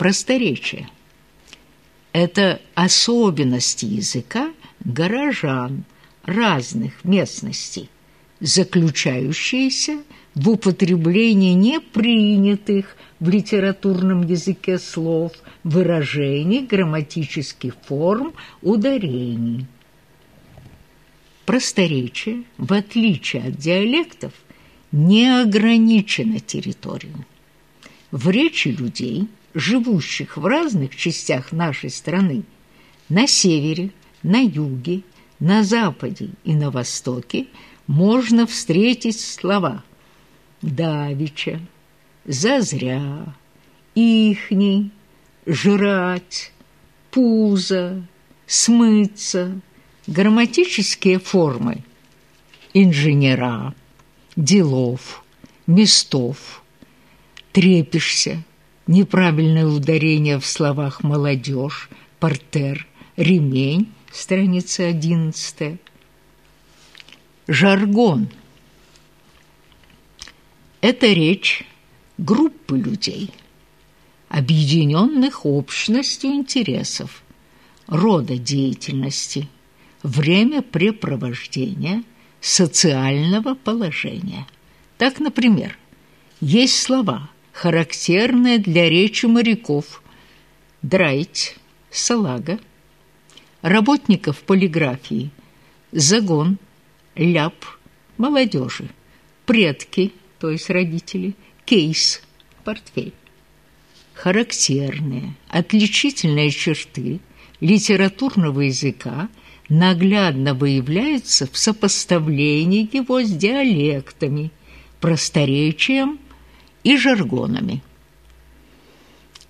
Просторечие – это особенности языка горожан разных местностей, заключающиеся в употреблении непринятых в литературном языке слов, выражений, грамматических форм, ударений. Просторечие, в отличие от диалектов, не ограничено территорией. В речи людей, живущих в разных частях нашей страны, на севере, на юге, на западе и на востоке можно встретить слова «давича», «зазря», «ихний», «жрать», «пузо», «смыться», грамматические формы инженера, делов, местов. Трепишься, неправильное ударение в словах «молодежь», «портер», «ремень», страница 11. Жаргон – это речь группы людей, объединенных общностью интересов, рода деятельности, время препровождения, социального положения. Так, например, есть слова, характерные для речи моряков – драйт, салага, работников полиграфии, загон, ляп, молодежи, предки, то есть родители, кейс, портфель. Характерные, отличительные черты литературного языка наглядно выявляются в сопоставлении его с диалектами, просторечием и жаргонами.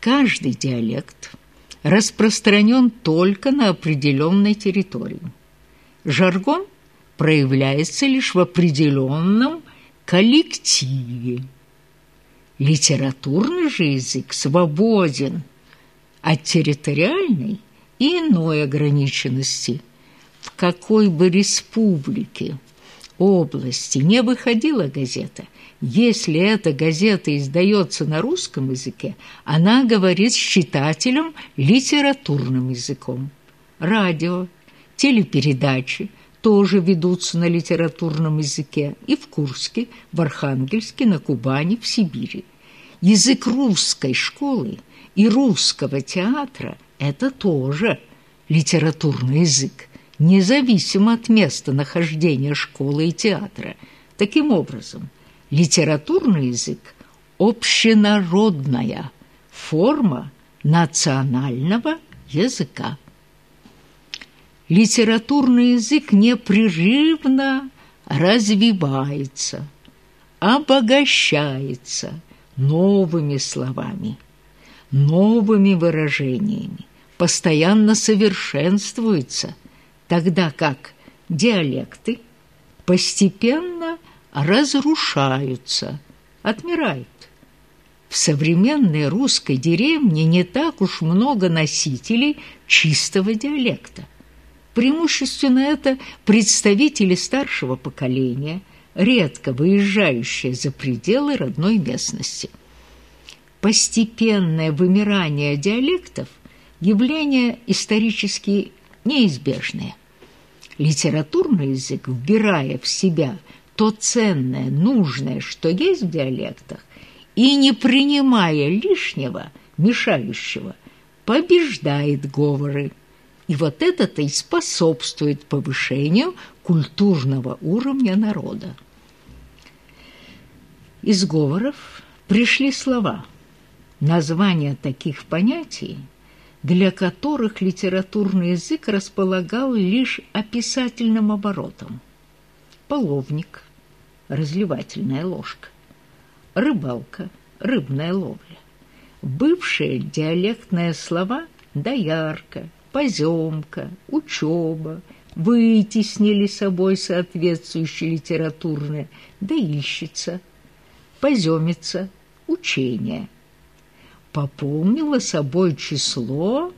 Каждый диалект распространен только на определенной территории. Жаргон проявляется лишь в определенном коллективе. Литературный же язык свободен от территориальной и иной ограниченности. В какой бы республике, области не выходила газета – если эта газета издается на русском языке, она говорит с читателем литературным языком. Радио, телепередачи тоже ведутся на литературном языке и в Курске, в Архангельске, на Кубани, в Сибири. Язык русской школы и русского театра – это тоже литературный язык, независимо от места нахождения школы и театра. Таким образом – литературный язык – общенародная форма национального языка. Литературный язык непрерывно развивается, обогащается новыми словами, новыми выражениями, постоянно совершенствуется, тогда как диалекты постепенно – разрушаются, отмирают. В современной русской деревне не так уж много носителей чистого диалекта. Преимущественно это представители старшего поколения, редко выезжающие за пределы родной местности. Постепенное вымирание диалектов – явление исторически неизбежное. Литературный язык, вбирая в себя – то ценное, нужное, что есть в диалектах, и, не принимая лишнего, мешающего, побеждает говоры. И вот это-то и способствует повышению культурного уровня народа. Из говоров пришли слова, названия таких понятий, для которых литературный язык располагал лишь описательным оборотом. Половник – разливательная ложка, рыбалка, рыбная ловля. Бывшие диалектные слова «доярка», «поземка», «учеба» вытеснили собой соответствующие литературные «доильщица», «поземица», «учение». Пополнило собой число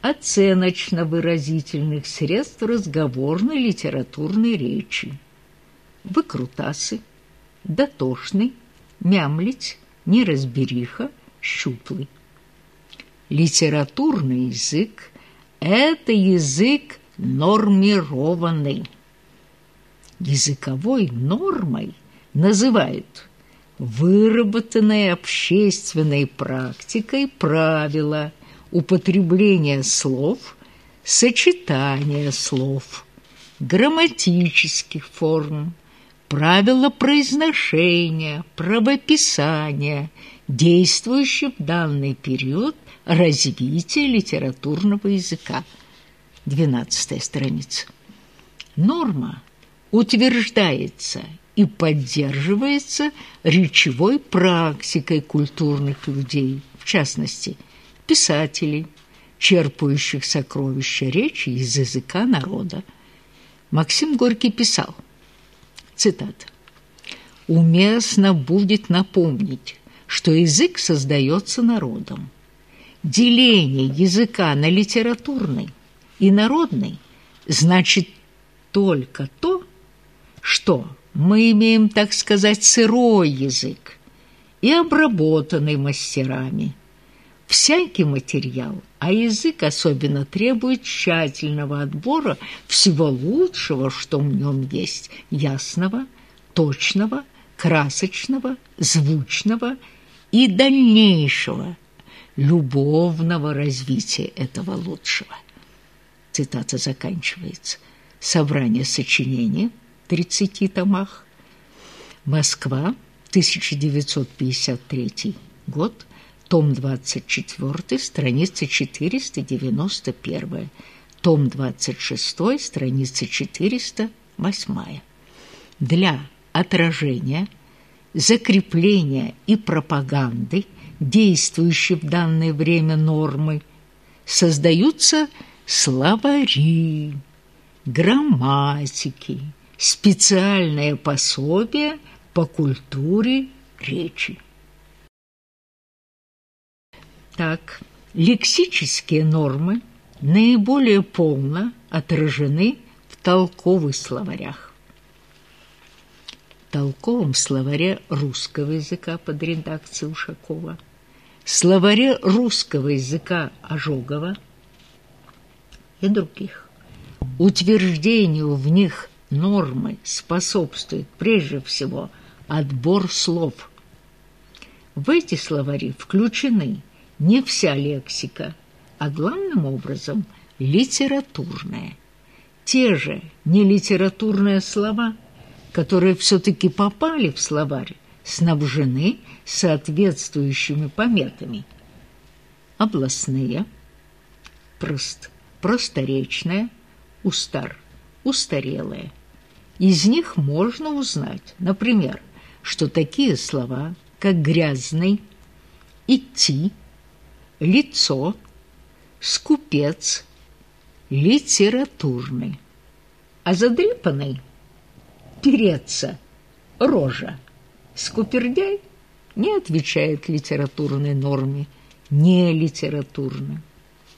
оценочно-выразительных средств разговорной литературной речи выкрутасы, дотошный, мямлить, неразбериха, щуплый. Литературный язык – это язык нормированный. Языковой нормой называют выработанное общественной практикой правила употребления слов, сочетания слов, грамматических форм, правила произношения, правописания, действующие в данный период развития литературного языка. 12 страница. Норма утверждается и поддерживается речевой практикой культурных людей, в частности, писателей, черпающих сокровища речи из языка народа. Максим Горький писал, цитата, «Уместно будет напомнить, что язык создается народом. Деление языка на литературный и народный значит только то, что мы имеем, так сказать, сырой язык и обработанный мастерами. Всякий материал, а язык особенно требует тщательного отбора всего лучшего, что в нем есть, ясного, точного, красочного, звучного и дальнейшего любовного развития этого лучшего. Цитата заканчивается. Собрание сочинения – 30 томах. Москва, 1953 год, том 24, страница 491, том 26, страница 408. Для отражения, закрепления и пропаганды действующие в данное время нормы создаются словари, грамматики, специальное пособие по культуре речи. Так, лексические нормы наиболее полно отражены в толковых словарях. В толковом словаре русского языка под редакцией Ушакова, словаре русского языка Ожогова и других. Утверждению в них нормы способствует прежде всего отбор слов. В эти словари включены не вся лексика, а главным образом литературная. Те же нелитературные слова, которые все-таки попали в словарь, снабжены соответствующими пометами. Областные, прост, просторечная, устар, устарелая – из них можно узнать, например, что такие слова, как «грязный», «идти», «лицо», «скупец», «литературный», а задрипанный «переться», «рожа», «скупердяй» не отвечает литературной норме, не литературно.